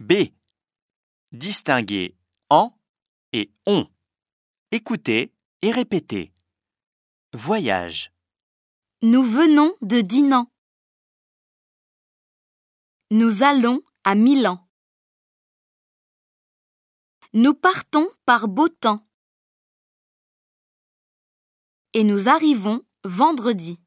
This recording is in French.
B. Distinguer en et on. Écoutez et répétez. Voyage, Nous venons de Dinan. Nous allons à Milan. Nous partons par beau temps. Et nous arrivons vendredi.